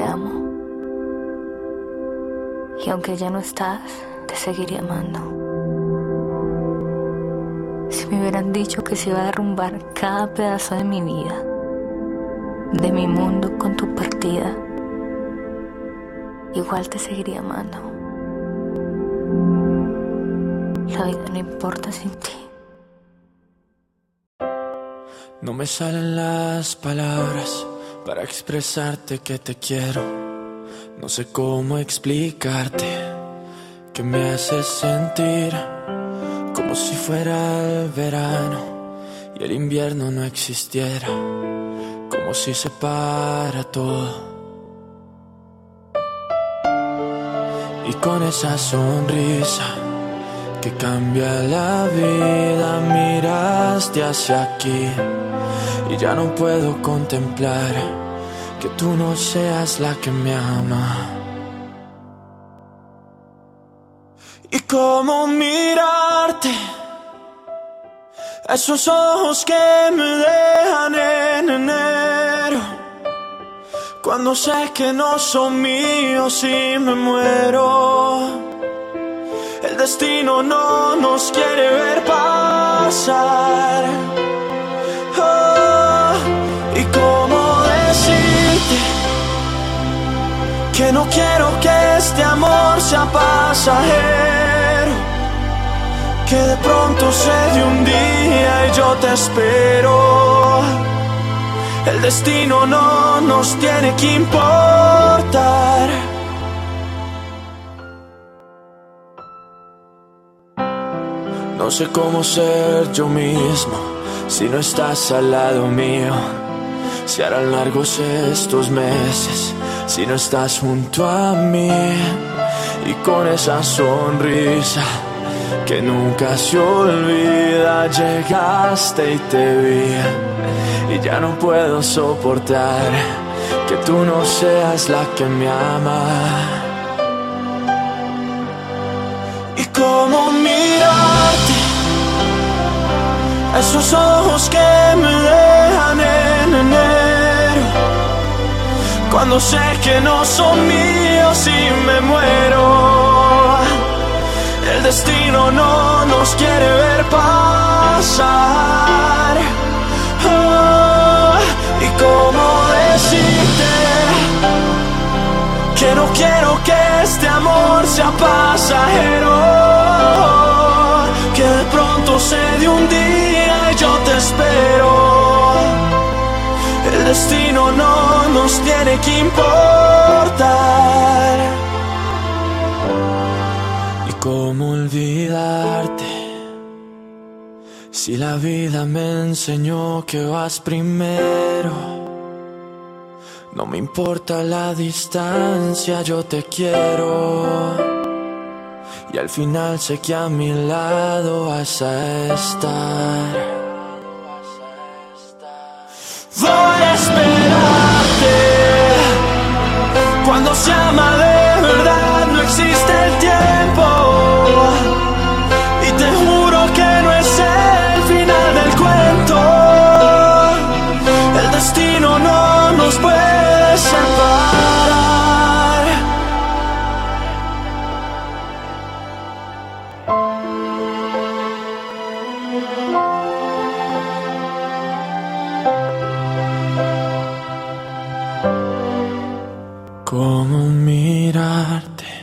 te amo. Y aunque ya no estás, te seguiré amando. Si me hubieran dicho que se iba a derrumbar cada pedazo de mi vida, de mi mundo con tu partida, igual te seguiría amando. La vida no importa sin ti. No me salen las palabras para expresarte que te quiero. No sé cómo explicarte que me haces sentir como si fuera el verano y el invierno no existiera, como si se para todo. Y con esa sonrisa que cambia la vida, miraste hacia aquí y ya no puedo contemplar que tú no seas la que me ama. Y cómo mirarte, esos ojos que me dejan en enero, cuando sé que no son míos y me muero. El destino no nos quiere ver pasar. Oh, que no quiero que este amor sea pasajero, que de pronto se de un día y yo te espero. El destino no nos tiene que importar. No sé cómo ser yo mismo si no estás al lado mío. Si harán largos estos meses si no estás junto a mí y con esa sonrisa que nunca se olvida, llegaste y te vi y ya no puedo soportar que tú no seas la que me ama. Y cómo mirarte, esos ojos que me cuando sé que no son míos y me muero. El destino no nos quiere ver pasar. Oh, y cómo decirte que no quiero que este amor sea pasajero. Que de pronto se de un día y yo te espero el destino no nos tiene que importar. ¿Y cómo olvidarte? Si la vida me enseñó que vas primero. No me importa la distancia, yo te quiero. Y al final sé que a mi lado vas a estar. Cuando se ama de verdad, no existe el tiempo. Y te juro que no es el final del cuento. El destino no nos puede separar. Cómo mirarte.